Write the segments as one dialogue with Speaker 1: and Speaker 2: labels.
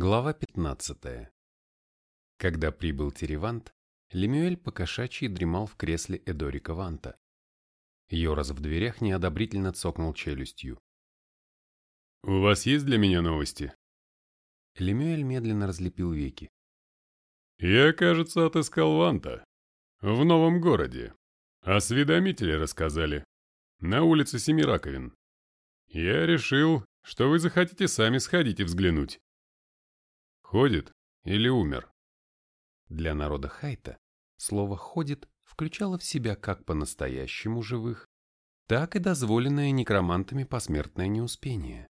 Speaker 1: Глава 15. Когда прибыл Теревант, Лемюэль покошачьи дремал в кресле Эдорика Ванта. Йорас в дверях неодобрительно цокнул челюстью.
Speaker 2: «У вас есть для меня новости?»
Speaker 1: Лемюэль медленно разлепил веки.
Speaker 2: «Я, кажется, отыскал Ванта. В новом городе. Осведомители рассказали. На улице Семираковин. Я решил, что вы захотите сами сходить и взглянуть. Ходит или умер?»
Speaker 1: Для народа Хайта слово «ходит» включало в себя как по-настоящему живых, так и дозволенное некромантами посмертное неуспение.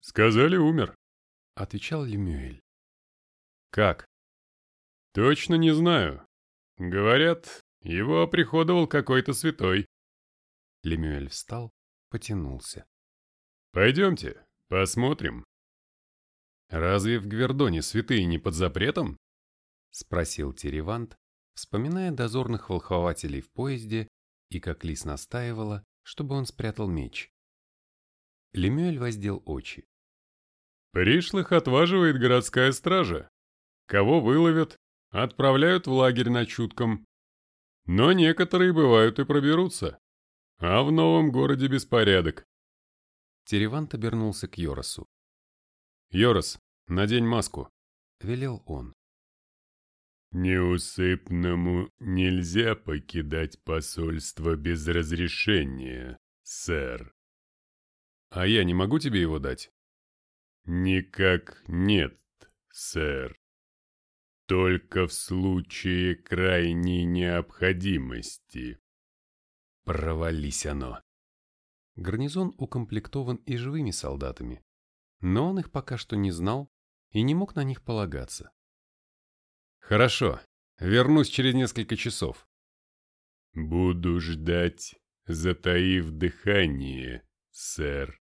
Speaker 2: «Сказали, умер», —
Speaker 1: отвечал Лемюэль.
Speaker 2: «Как?» «Точно не знаю. Говорят, его оприходовал какой-то святой».
Speaker 1: Лемюэль встал, потянулся.
Speaker 2: «Пойдемте, посмотрим». «Разве в Гвердоне святые не под запретом?» — спросил Теревант, вспоминая дозорных волхователей в поезде и как Лис настаивала, чтобы он спрятал меч. Лемюэль воздел очи. «Пришлых отваживает городская стража. Кого выловят, отправляют в лагерь на чутком. Но некоторые бывают и проберутся. А в новом городе беспорядок».
Speaker 1: Теревант обернулся к Йоросу.
Speaker 2: «Йорос, надень маску», —
Speaker 1: велел он.
Speaker 2: «Неусыпному нельзя покидать посольство без разрешения, сэр».
Speaker 1: «А я не могу тебе его дать?»
Speaker 2: «Никак нет, сэр. Только в случае крайней необходимости».
Speaker 1: «Провались оно!» Гарнизон укомплектован и живыми солдатами, но он их пока что не знал и не мог на них полагаться.
Speaker 2: «Хорошо, вернусь через несколько часов». «Буду ждать, затаив дыхание, сэр».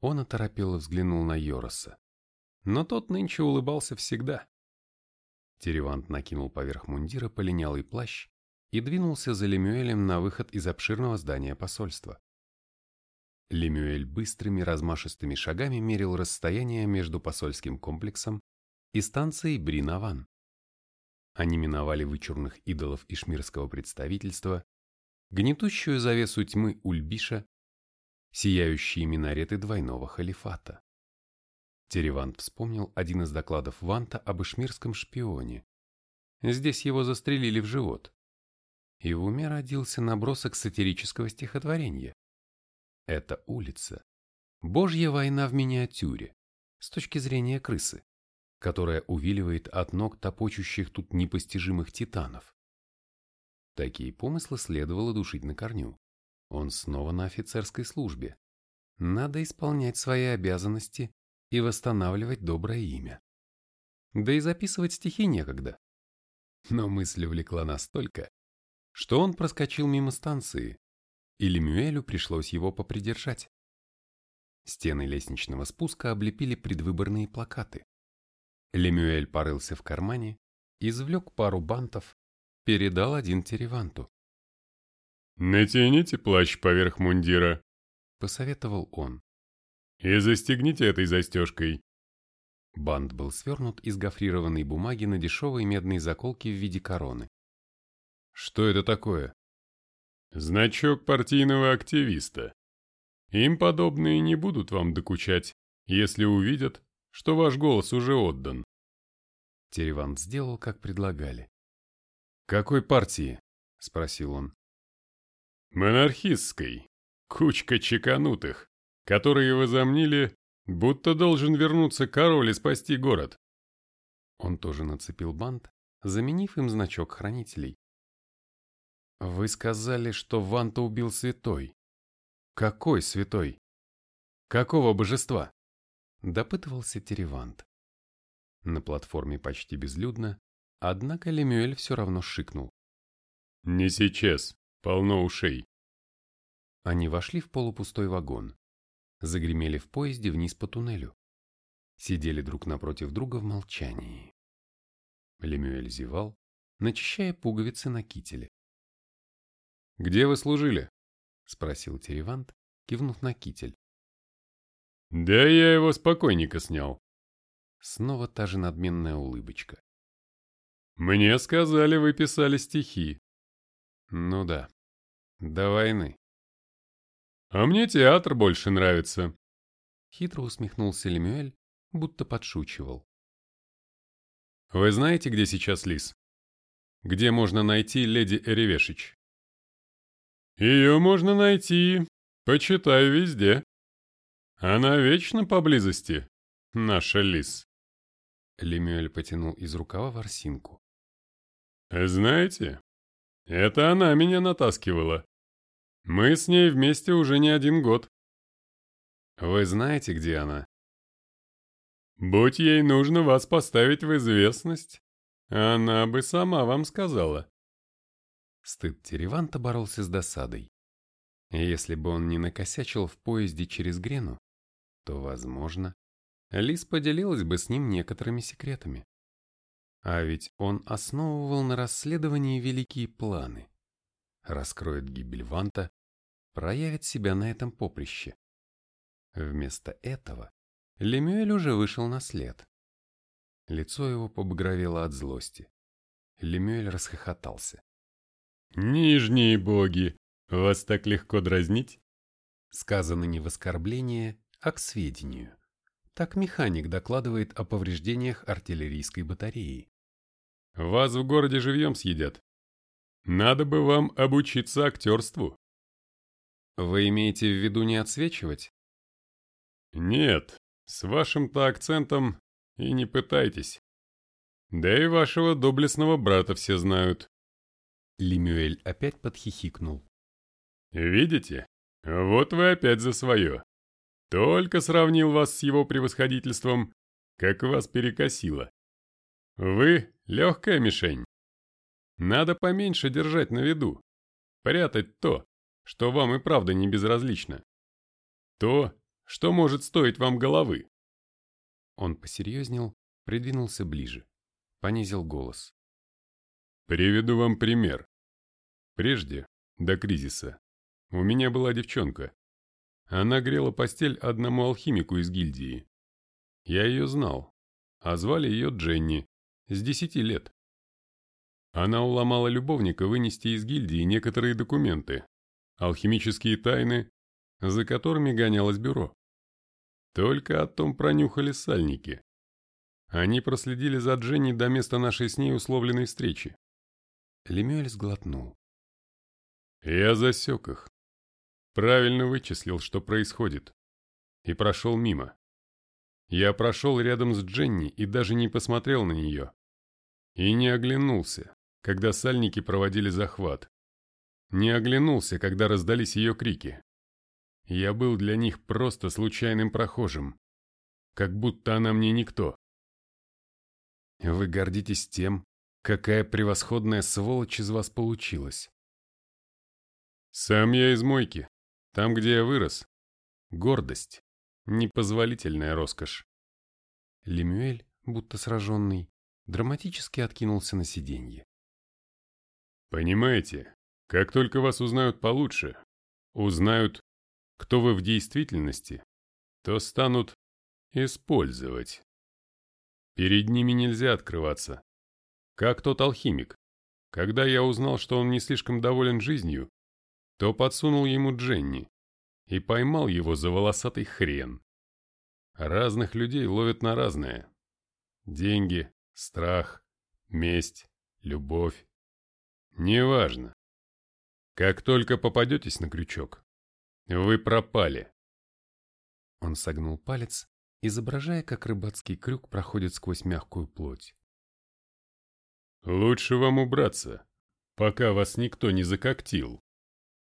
Speaker 1: Он оторопело взглянул на Йороса, но тот нынче улыбался всегда. Теревант накинул поверх мундира полинялый плащ и двинулся за Лемюэлем на выход из обширного здания посольства. Лемюэль быстрыми размашистыми шагами мерил расстояние между посольским комплексом и станцией Бринаван. Они миновали вычурных идолов ишмирского представительства, гнетущую завесу тьмы Ульбиша, сияющие минареты двойного халифата. Теревант вспомнил один из докладов Ванта об ишмирском шпионе. Здесь его застрелили в живот. И в уме родился набросок сатирического стихотворения. Это улица. Божья война в миниатюре, с точки зрения крысы, которая увиливает от ног топочущих тут непостижимых титанов. Такие помыслы следовало душить на корню. Он снова на офицерской службе. Надо исполнять свои обязанности и восстанавливать доброе имя. Да и записывать стихи некогда. Но мысль увлекла настолько, что он проскочил мимо станции, и Лемюэлю пришлось его попридержать. Стены лестничного спуска облепили предвыборные плакаты. Лемюэль порылся в кармане, извлек пару бантов, передал один Тереванту.
Speaker 2: «Натяните плащ поверх мундира», —
Speaker 1: посоветовал он.
Speaker 2: «И застегните этой застежкой».
Speaker 1: Бант был свернут из гофрированной бумаги на дешевой медной заколке в виде короны.
Speaker 2: «Что это такое?» Значок партийного активиста. Им подобные не будут вам докучать, если увидят, что ваш голос уже отдан.
Speaker 1: Теревант сделал, как предлагали. «Какой партии?» — спросил он.
Speaker 2: «Монархистской. Кучка чеканутых, которые возомнили, будто должен вернуться король и спасти город».
Speaker 1: Он тоже нацепил бант, заменив им значок хранителей. Вы сказали, что Ванта убил святой. Какой святой? Какого божества? Допытывался Теревант. На платформе почти безлюдно, однако Лемюэль все равно шикнул.
Speaker 2: «Не сейчас, полно ушей».
Speaker 1: Они вошли в полупустой вагон. Загремели в поезде вниз по туннелю. Сидели друг напротив друга в молчании. Лемюэль зевал, начищая пуговицы на кителе.
Speaker 2: Где вы служили?
Speaker 1: Спросил Теревант, кивнув на китель.
Speaker 2: Да я его с покойника снял.
Speaker 1: снова та же надменная улыбочка.
Speaker 2: «Мне сказали, вы писали стихи».
Speaker 1: «Ну да, до войны».
Speaker 2: «А мне театр больше нравится», —
Speaker 1: хитро усмехнулся Лемюэль, будто подшучивал.
Speaker 2: «Вы знаете, где сейчас Лис? Где можно найти леди Эревешич?» «Ее можно найти, почитай везде. Она вечно поблизости, наша Лис».
Speaker 1: Лемюэль потянул из рукава ворсинку.
Speaker 2: «Знаете, это она меня натаскивала. Мы с ней вместе уже не один год».
Speaker 1: «Вы знаете, где она?»
Speaker 2: «Будь ей нужно вас поставить в известность, она бы сама вам сказала».
Speaker 1: Стыд Тереванта боролся с досадой. Если бы он не накосячил в поезде через Грену, то, возможно, Лис поделилась бы с ним некоторыми секретами. А ведь он основывал на расследовании великие планы. Раскроет гибель Ванта, проявит себя на этом поприще. Вместо этого Лемюэль уже вышел на след. Лицо его побагровело от злости. Лемюэль расхохотался.
Speaker 2: «Нижние боги! Вас так легко дразнить?»
Speaker 1: Сказано не в оскорбление, а к сведению. Так механик докладывает о повреждениях артиллерийской батареи.
Speaker 2: «Вас в городе живьем съедят. Надо бы вам обучиться актерству».
Speaker 1: «Вы имеете в виду не отсвечивать?»
Speaker 2: «Нет, с вашим-то акцентом и не пытайтесь. Да и вашего доблестного брата все знают».
Speaker 1: Лемюэль опять подхихикнул.
Speaker 2: «Видите? Вот вы опять за свое. Только сравнил вас с его превосходительством, как вас перекосило. Вы — легкая мишень. Надо поменьше держать на виду, прятать то, что вам и правда не безразлично. То, что может стоить вам головы.
Speaker 1: Он посерьезнел, придвинулся ближе, понизил голос.
Speaker 2: Приведу вам пример. Прежде, до кризиса, у меня была девчонка. Она грела постель одному алхимику из гильдии. Я ее знал, а звали ее Дженни, с десяти лет. Она уломала любовника вынести из гильдии некоторые документы, алхимические тайны, за которыми гонялось бюро. Только о том пронюхали сальники. Они проследили за Дженни до места нашей с ней условленной встречи.
Speaker 1: Лемюэль сглотнул.
Speaker 2: Я засек их. Правильно вычислил, что происходит. И прошел мимо. Я прошел рядом с Дженни и даже не посмотрел на нее. И не оглянулся, когда сальники проводили захват. Не оглянулся, когда раздались ее крики. Я был для них просто случайным прохожим. Как будто она мне никто.
Speaker 1: Вы гордитесь тем, какая превосходная сволочь из вас получилась.
Speaker 2: Сам я из мойки. Там, где я вырос. Гордость. Непозволительная роскошь.
Speaker 1: Лемюэль, будто сраженный, драматически откинулся на сиденье.
Speaker 2: Понимаете, как только вас узнают получше, узнают, кто вы в действительности, то станут использовать. Перед ними нельзя открываться. Как тот алхимик. Когда я узнал, что он не слишком доволен жизнью, то подсунул ему Дженни и поймал его за волосатый хрен. Разных людей ловят на разное. Деньги, страх, месть, любовь. Неважно. Как только попадетесь на крючок, вы пропали.
Speaker 1: Он согнул палец, изображая, как рыбацкий крюк проходит сквозь мягкую плоть.
Speaker 2: Лучше вам убраться, пока вас никто не закоктил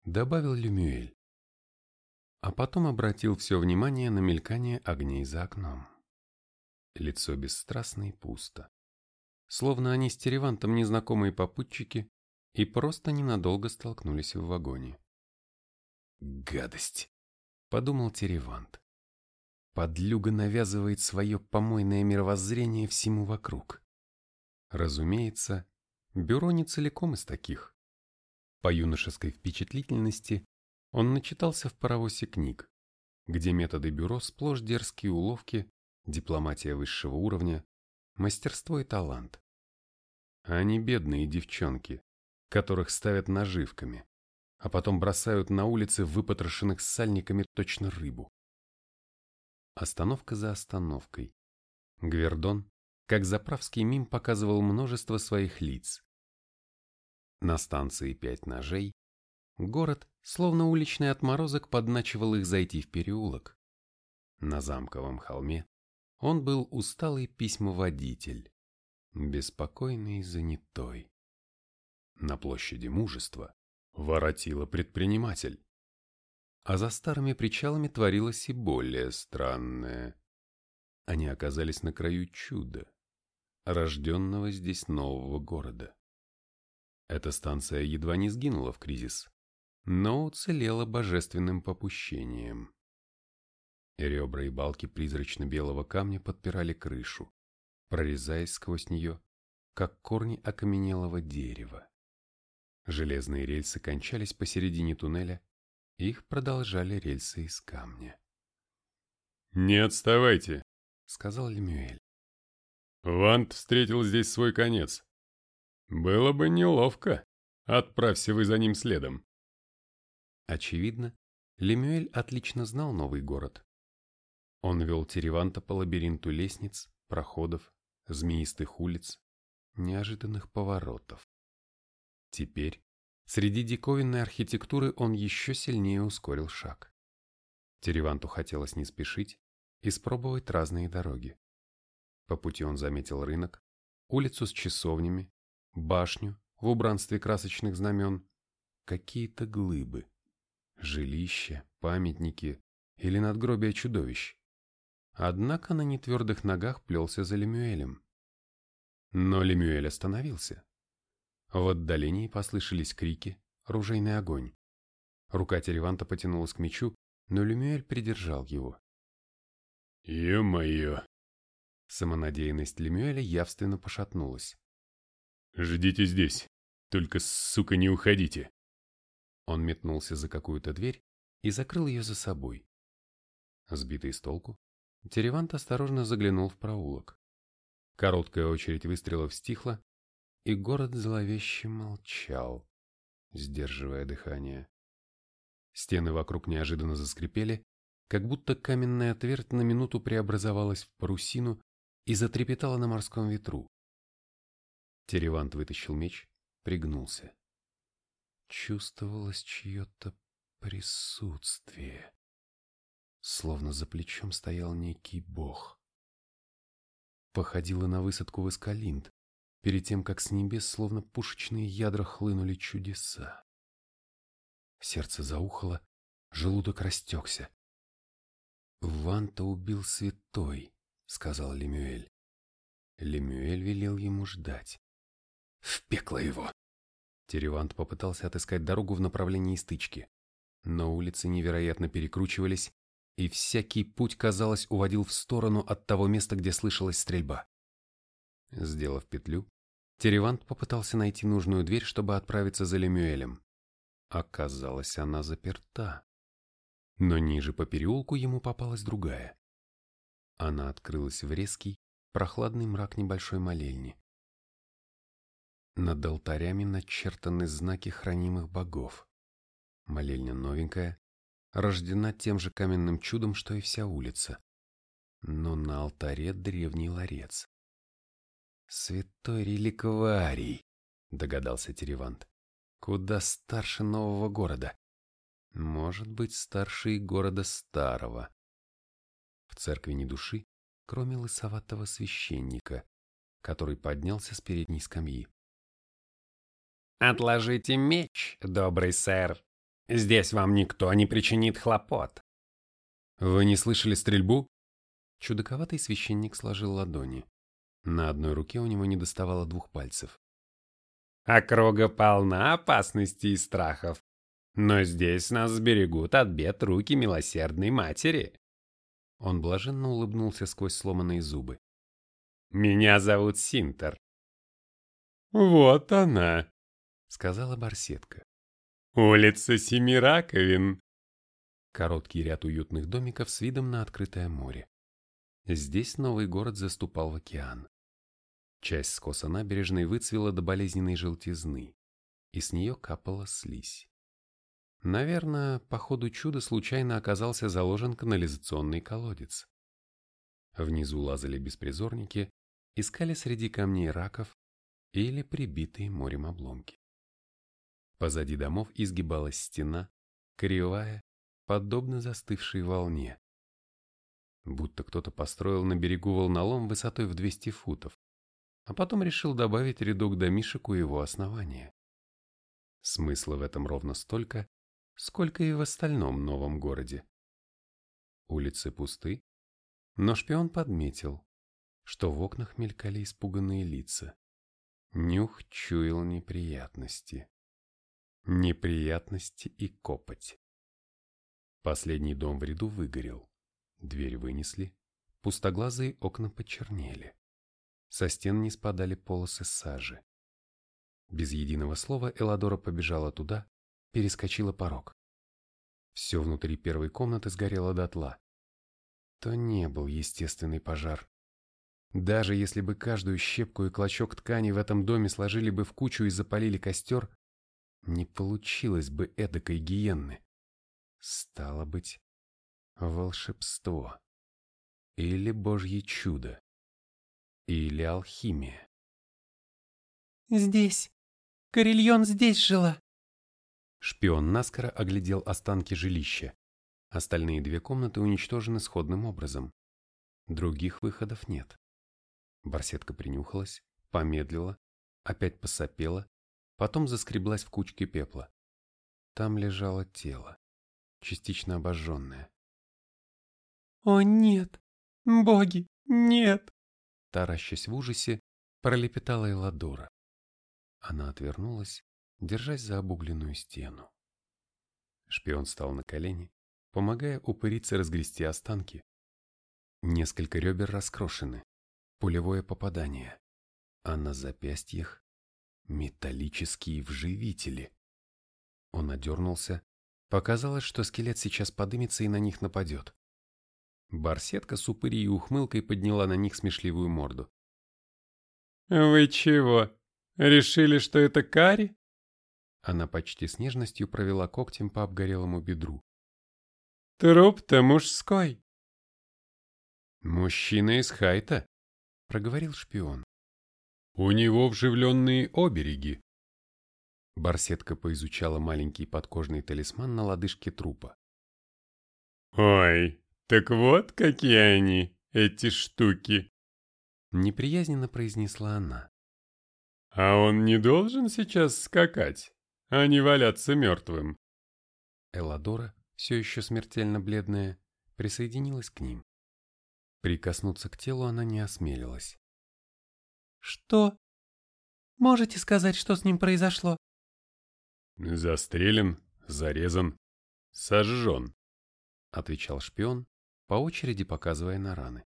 Speaker 1: добавил Люмюэль. А потом обратил все внимание на мелькание огней за окном. Лицо бесстрастно и пусто. Словно они с Теревантом незнакомые попутчики и просто ненадолго столкнулись в вагоне. «Гадость!» — подумал Теревант. Подлюга навязывает свое помойное мировоззрение всему вокруг. Разумеется, бюро не целиком из таких. По юношеской впечатлительности он начитался в паровозе книг, где методы бюро сплошь дерзкие уловки дипломатия высшего уровня, мастерство и талант. Они бедные девчонки, которых ставят наживками, а потом бросают на улице выпотрошенных сальниками точно рыбу. Остановка за остановкой. Гвердон, как заправский мим, показывал множество своих лиц. На станции «Пять ножей» город, словно уличный отморозок, подначивал их зайти в переулок. На замковом холме он был усталый письмоводитель, беспокойный и занятой. На площади мужества воротила предприниматель. А за старыми причалами творилось и более странное. Они оказались на краю чуда, рожденного здесь нового города. Эта станция едва не сгинула в кризис, но уцелела божественным попущением. Ребра и балки призрачно-белого камня подпирали крышу, прорезаясь сквозь нее, как корни окаменелого дерева. Железные рельсы кончались посередине туннеля, их продолжали рельсы из камня.
Speaker 2: «Не отставайте», —
Speaker 1: сказал Лемюэль.
Speaker 2: «Вант встретил здесь свой конец. Было бы неловко, отправься вы за ним следом».
Speaker 1: Очевидно, Лемюэль отлично знал новый город. Он вел Тереванта по лабиринту лестниц, проходов, змеистых улиц, неожиданных поворотов. Теперь, среди диковинной архитектуры, он еще сильнее ускорил шаг. Тереванту хотелось не спешить, испробовать разные дороги. По пути он заметил рынок, улицу с часовнями, башню в убранстве красочных знамен, какие-то глыбы, жилища, памятники или надгробия чудовищ. Однако на нетвердых ногах плелся за Лемюэлем. Но Лемюэль остановился. В отдалении послышались крики, ружейный огонь. Рука Тереванта потянулась к мечу, но Люмюэль придержал его.
Speaker 2: «Е-мое!»
Speaker 1: Самонадеянность Лемюэля явственно пошатнулась.
Speaker 2: «Ждите здесь, только, сука, не уходите!»
Speaker 1: Он метнулся за какую-то дверь и закрыл ее за собой. Сбитый с толку, Теревант осторожно заглянул в проулок. Короткая очередь выстрелов стихла, и город зловеще молчал, сдерживая дыхание. Стены вокруг неожиданно заскрипели, как будто каменная твердь на минуту преобразовалась в парусину и затрепетала на морском ветру. Теревант вытащил меч, пригнулся. Чувствовалось чье-то присутствие, словно за плечом стоял некий бог. Походило на высадку в Эскалинт, перед тем, как с небес словно пушечные ядра хлынули чудеса. Сердце заухало, желудок растекся. «Ванта убил святой», — сказал Лемюэль. Лемюэль велел ему ждать. «В пекло его!» Теревант попытался отыскать дорогу в направлении стычки, но улицы невероятно перекручивались, и всякий путь, казалось, уводил в сторону от того места, где слышалась стрельба. Сделав петлю, Теревант попытался найти нужную дверь, чтобы отправиться за Лемюэлем. Оказалось, она заперта. Но ниже по переулку ему попалась другая. Она открылась в резкий, прохладный мрак небольшой молельни. Над алтарями начертаны знаки хранимых богов. Молельня новенькая, рождена тем же каменным чудом, что и вся улица. Но на алтаре древний ларец. «Святой реликварий», — догадался Теревант. «Куда старше нового города? Может быть, старше и города старого». В церкви ни души, кроме лысоватого священника, который поднялся с передней скамьи.
Speaker 3: «Отложите меч, добрый сэр. Здесь вам никто не причинит хлопот».
Speaker 1: «Вы не слышали стрельбу?» Чудаковатый священник сложил ладони. На одной руке у него не доставало двух пальцев.
Speaker 3: Округа полна опасностей и страхов. Но здесь нас сберегут от бед руки милосердной матери.
Speaker 1: Он блаженно улыбнулся сквозь сломанные зубы.
Speaker 3: Меня зовут Синтер.
Speaker 2: Вот она,
Speaker 1: сказала барсетка.
Speaker 2: Улица Семираковин.
Speaker 1: Короткий ряд уютных домиков с видом на открытое море. Здесь новый город заступал в океан. Часть скоса набережной выцвела до болезненной желтизны, и с нее капала слизь. Наверное, по ходу чуда случайно оказался заложен канализационный колодец. Внизу лазали беспризорники, искали среди камней раков или прибитые морем обломки. Позади домов изгибалась стена, кривая, подобно застывшей волне. Будто кто-то построил на берегу волнолом высотой в 200 футов, а потом решил добавить рядок домишек у его основания. Смысла в этом ровно столько, сколько и в остальном новом городе. Улицы пусты, но шпион подметил, что в окнах мелькали испуганные лица. Нюх чуял неприятности. Неприятности и копоть. Последний дом в ряду выгорел. Дверь вынесли, пустоглазые окна почернели. Со стен не спадали полосы сажи. Без единого слова Эладора побежала туда, перескочила порог. Все внутри первой комнаты сгорело дотла. То не был естественный пожар. Даже если бы каждую щепку и клочок ткани в этом доме сложили бы в кучу и запалили костер, не получилось бы эдакой гиенны. Стало быть, волшебство. Или божье чудо. Или алхимия.
Speaker 4: «Здесь. Карельон здесь жила».
Speaker 1: Шпион наскоро оглядел останки жилища. Остальные две комнаты уничтожены сходным образом. Других выходов нет. Барсетка принюхалась, помедлила, опять посопела, потом заскреблась в кучке пепла. Там лежало тело, частично обожженное.
Speaker 4: «О нет! Боги, нет!»
Speaker 1: Таращась в ужасе, пролепетала Эладора. Она отвернулась, держась за обугленную стену. Шпион встал на колени, помогая упырице разгрести останки. Несколько ребер раскрошены, пулевое попадание, а на запястьях металлические вживители. Он одернулся, показалось, что скелет сейчас подымется и на них нападет. Барсетка с упырей и ухмылкой подняла на них смешливую морду.
Speaker 3: «Вы чего, решили, что это кари?»
Speaker 1: Она почти с нежностью провела когтем по обгорелому бедру.
Speaker 3: «Труп-то мужской».
Speaker 1: «Мужчина из Хайта», — проговорил шпион.
Speaker 2: «У него вживленные обереги».
Speaker 1: Барсетка поизучала маленький подкожный талисман на лодыжке трупа.
Speaker 3: «Ой, так вот какие они, эти штуки!»
Speaker 1: Неприязненно произнесла она.
Speaker 3: «А он не должен сейчас скакать, а не валяться мертвым?»
Speaker 1: Эладора, все еще смертельно бледная, присоединилась к ним. Прикоснуться к телу она не осмелилась.
Speaker 4: «Что? Можете сказать, что с ним произошло?»
Speaker 2: «Застрелен, зарезан, сожжен», —
Speaker 1: отвечал шпион, по очереди показывая на раны.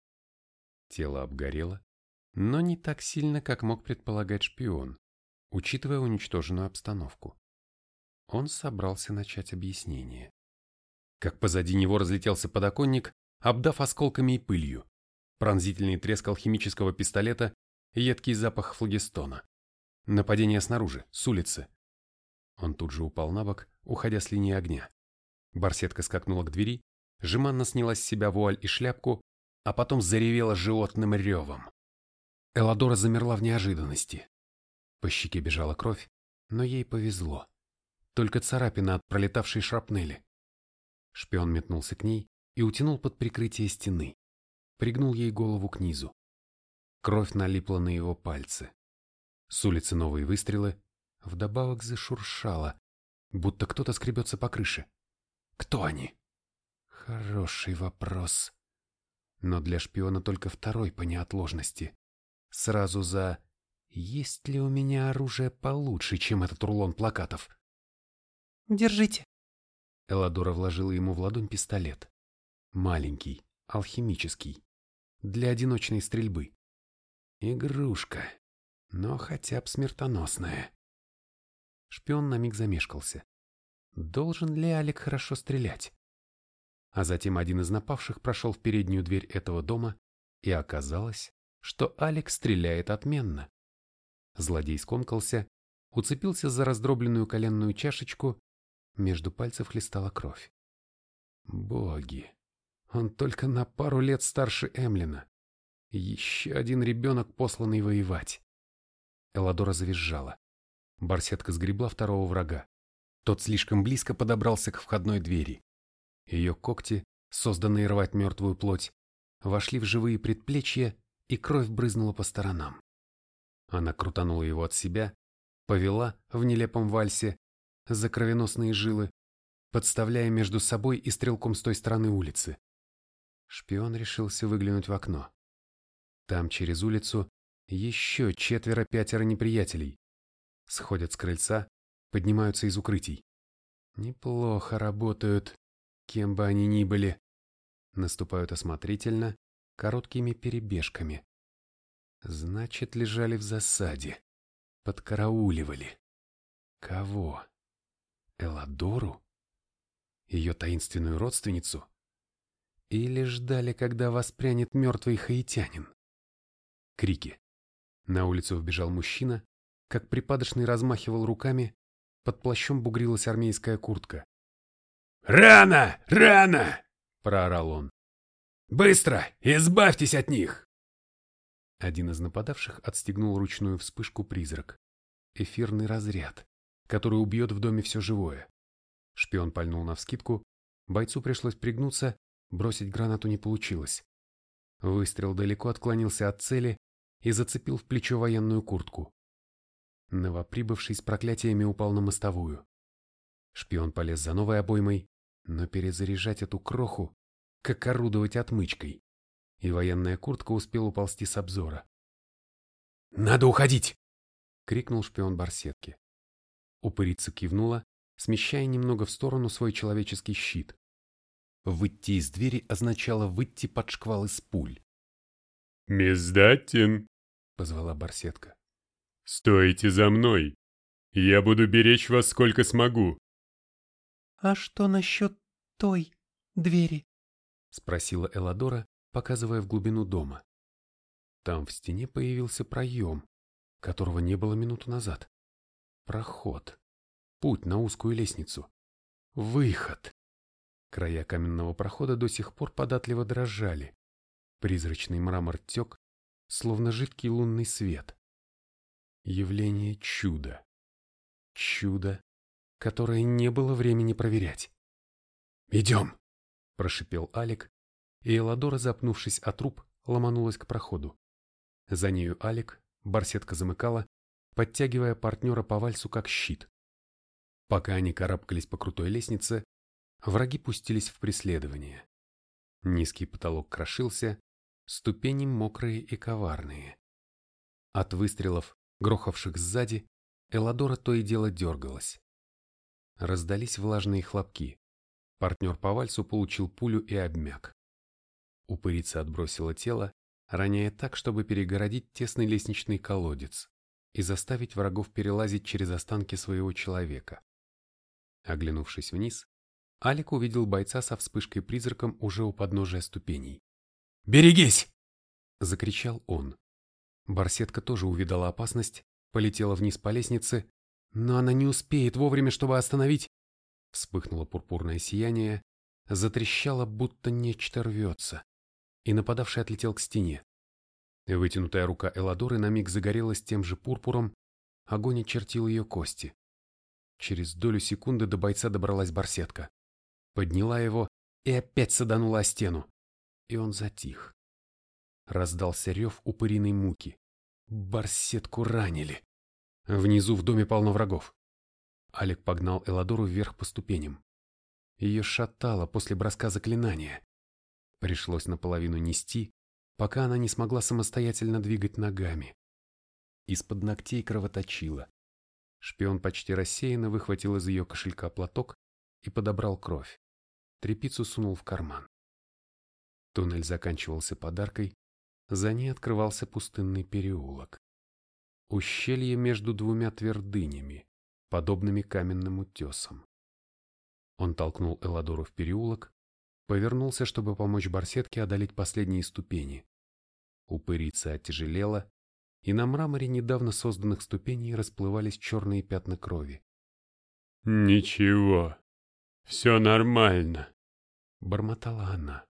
Speaker 1: Тело обгорело, но не так сильно, как мог предполагать шпион, учитывая уничтоженную обстановку. Он собрался начать объяснение. Как позади него разлетелся подоконник, обдав осколками и пылью, пронзительный треск алхимического пистолета едкий запах флагистона. Нападение снаружи, с улицы. Он тут же упал на бок, уходя с линии огня. Барсетка скакнула к двери, жеманно сняла с себя вуаль и шляпку, а потом заревела животным ревом. Эладора замерла в неожиданности. По щеке бежала кровь, но ей повезло. Только царапина от пролетавшей шрапнели. Шпион метнулся к ней и утянул под прикрытие стены. Пригнул ей голову к низу. Кровь налипла на его пальцы. С улицы новые выстрелы, вдобавок зашуршало, будто кто-то скребется по крыше. Кто они? Хороший вопрос. Но для шпиона только второй по неотложности. Сразу за «Есть ли у меня оружие получше, чем этот рулон плакатов?»
Speaker 4: «Держите».
Speaker 1: Эладора вложила ему в ладонь пистолет. Маленький, алхимический. Для одиночной стрельбы. Игрушка. Но хотя бы смертоносная. Шпион на миг замешкался. Должен ли Алик хорошо стрелять? а затем один из напавших прошел в переднюю дверь этого дома, И оказалось, что Алекс стреляет отменно. Злодей скомкался, уцепился за раздробленную коленную чашечку, между пальцев хлестала кровь. Боги, он только на пару лет старше Эмлина. Еще один ребенок, посланный воевать. Эладора завизжала. Барсетка сгребла второго врага. Тот слишком близко подобрался к входной двери. Ее когти, созданные рвать мертвую плоть, вошли в живые предплечья, и кровь брызнула по сторонам. Она крутанула его от себя, повела в нелепом вальсе за кровеносные жилы, подставляя между собой и стрелком с той стороны улицы. Шпион решился выглянуть в окно. Там через улицу еще четверо-пятеро неприятелей. Сходят с крыльца, поднимаются из укрытий. Неплохо работают, кем бы они ни были. Наступают осмотрительно, короткими перебежками. Значит, лежали в засаде. Подкарауливали. Кого? Эладору? Ее таинственную родственницу? Или ждали, когда воспрянет мертвый хаитянин? Крики. На улицу вбежал мужчина, как припадочный размахивал руками, под плащом бугрилась армейская куртка.
Speaker 2: «Рано! Рано!» — проорал он. «Быстро! Избавьтесь от них!»
Speaker 1: Один из нападавших отстегнул ручную вспышку призрак. Эфирный разряд, который убьет в доме все живое. Шпион пальнул навскидку, бойцу пришлось пригнуться, бросить гранату не получилось. Выстрел далеко отклонился от цели и зацепил в плечо военную куртку. Новоприбывший с проклятиями упал на мостовую. Шпион полез за новой обоймой, но перезаряжать эту кроху, как орудовать отмычкой и военная куртка успела уползти с обзора.
Speaker 2: «Надо уходить!»
Speaker 1: — крикнул шпион барсетки. Упырица кивнула, смещая немного в сторону свой человеческий щит. Выйти из двери означало выйти под шквал из пуль.
Speaker 2: «Мездатин!»
Speaker 1: — позвала барсетка.
Speaker 2: «Стойте за мной! Я буду беречь вас сколько смогу!»
Speaker 4: «А что насчет той двери?»
Speaker 1: — спросила Эладора, показывая в глубину дома. Там в стене появился проем, которого не было минуту назад. Проход. Путь на узкую лестницу. Выход. Края каменного прохода до сих пор податливо дрожали. Призрачный мрамор тек, словно жидкий лунный свет. Явление чуда. Чудо, которое не было времени проверять.
Speaker 2: «Идем!»
Speaker 1: – прошипел Алик, и Эладора, запнувшись от труп, ломанулась к проходу. За нею Алик, барсетка замыкала, подтягивая партнера по вальсу как щит. Пока они карабкались по крутой лестнице, враги пустились в преследование. Низкий потолок крошился, ступени мокрые и коварные. От выстрелов, грохавших сзади, Эладора то и дело дергалась. Раздались влажные хлопки. Партнер по вальсу получил пулю и обмяк. Упырица отбросила тело, роняя так, чтобы перегородить тесный лестничный колодец и заставить врагов перелазить через останки своего человека. Оглянувшись вниз, Алик увидел бойца со вспышкой-призраком уже у подножия ступеней.
Speaker 2: «Берегись!»
Speaker 1: — закричал он. Барсетка тоже увидала опасность, полетела вниз по лестнице, но она не успеет вовремя, чтобы остановить. Вспыхнуло пурпурное сияние, затрещало, будто нечто рвется и нападавший отлетел к стене. Вытянутая рука Эладоры на миг загорелась тем же пурпуром, огонь очертил ее кости. Через долю секунды до бойца добралась барсетка. Подняла его и опять саданула о стену. И он затих. Раздался рев упыриной муки. Барсетку ранили. Внизу в доме полно врагов. Алик погнал Эладору вверх по ступеням. Ее шатало после броска заклинания. Пришлось наполовину нести, пока она не смогла самостоятельно двигать ногами. Из-под ногтей кровоточило. Шпион почти рассеянно выхватил из ее кошелька платок и подобрал кровь. Трепицу сунул в карман. Туннель заканчивался подаркой, за ней открывался пустынный переулок. Ущелье между двумя твердынями, подобными каменным утесам. Он толкнул Эладору в переулок, Повернулся, чтобы помочь барсетке одолеть последние ступени. Упырица отяжелела, и на мраморе недавно созданных ступеней расплывались черные пятна крови.
Speaker 2: «Ничего, все нормально», —
Speaker 1: бормотала она.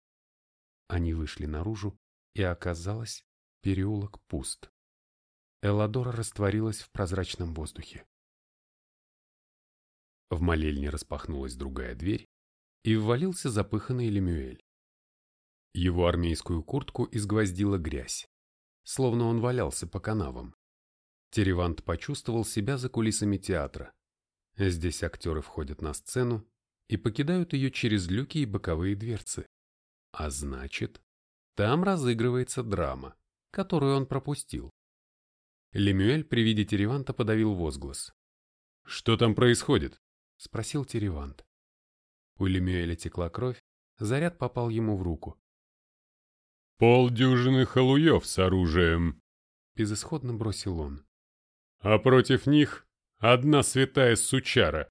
Speaker 1: Они вышли наружу, и оказалось, переулок пуст. Эладора растворилась в прозрачном воздухе. В молельне распахнулась другая дверь, и ввалился запыханный Лемюэль. Его армейскую куртку изгвоздила грязь, словно он валялся по канавам. Теревант почувствовал себя за кулисами театра. Здесь актеры входят на сцену и покидают ее через люки и боковые дверцы. А значит, там разыгрывается драма, которую он пропустил. Лемюэль при виде Тереванта подавил возглас.
Speaker 2: «Что там происходит?»
Speaker 1: — спросил Теревант. У Лемюэля текла кровь, заряд попал ему в руку.
Speaker 2: «Полдюжины халуев с оружием», —
Speaker 1: безысходно бросил он.
Speaker 2: «А против них одна святая сучара».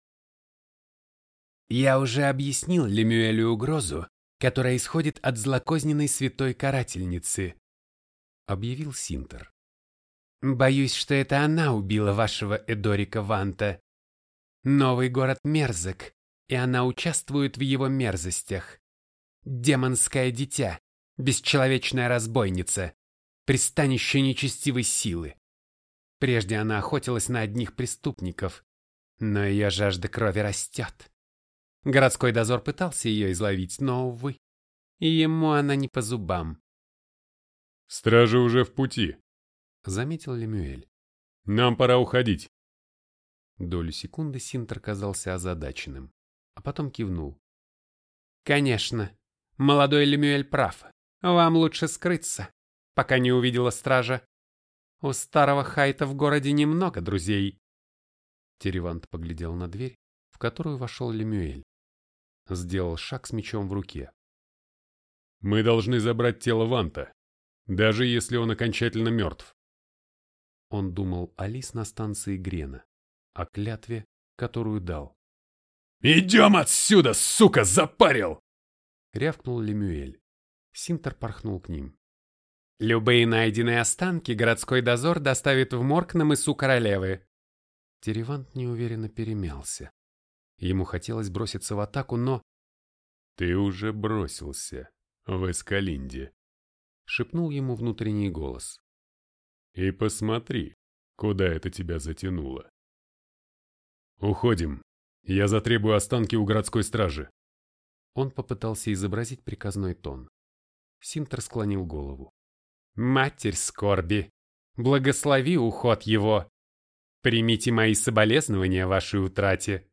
Speaker 3: «Я уже объяснил Лемюэлю угрозу, которая исходит от злокозненной святой карательницы», — объявил Синтер. «Боюсь, что это она убила вашего Эдорика Ванта. Новый город мерзок, и она участвует в его мерзостях. Демонское дитя, бесчеловечная разбойница, пристанище нечестивой силы. Прежде она охотилась на одних преступников, но ее жажда крови растет. Городской дозор пытался ее изловить, но, увы, ему она не по зубам.
Speaker 2: «Стражи уже в пути», —
Speaker 1: заметил Лемюэль.
Speaker 2: «Нам пора уходить».
Speaker 1: Долю секунды Синтер казался озадаченным, а потом кивнул.
Speaker 3: «Конечно, молодой Лемюэль прав. Вам лучше скрыться, пока не увидела стража. У старого Хайта в городе немного друзей.
Speaker 1: Теревант поглядел на дверь, в которую вошел Лемюэль. Сделал шаг с мечом в руке.
Speaker 2: «Мы должны забрать тело Ванта, даже если он окончательно мертв».
Speaker 1: Он думал о Лис на станции Грена, о клятве, которую дал.
Speaker 2: «Идем отсюда, сука, запарил!»
Speaker 1: — рявкнул Лемюэль. Синтер порхнул к ним.
Speaker 3: «Любые найденные останки городской дозор доставит в морг на мысу королевы».
Speaker 1: Теревант неуверенно перемялся. Ему хотелось броситься в атаку, но...
Speaker 2: «Ты уже бросился в Эскалинде», — шепнул ему внутренний голос. «И посмотри, куда это тебя затянуло». «Уходим. Я затребую останки у городской стражи».
Speaker 1: Он попытался изобразить приказной тон. Синтер склонил голову.
Speaker 3: «Матерь скорби! Благослови уход его! Примите мои соболезнования вашей утрате!»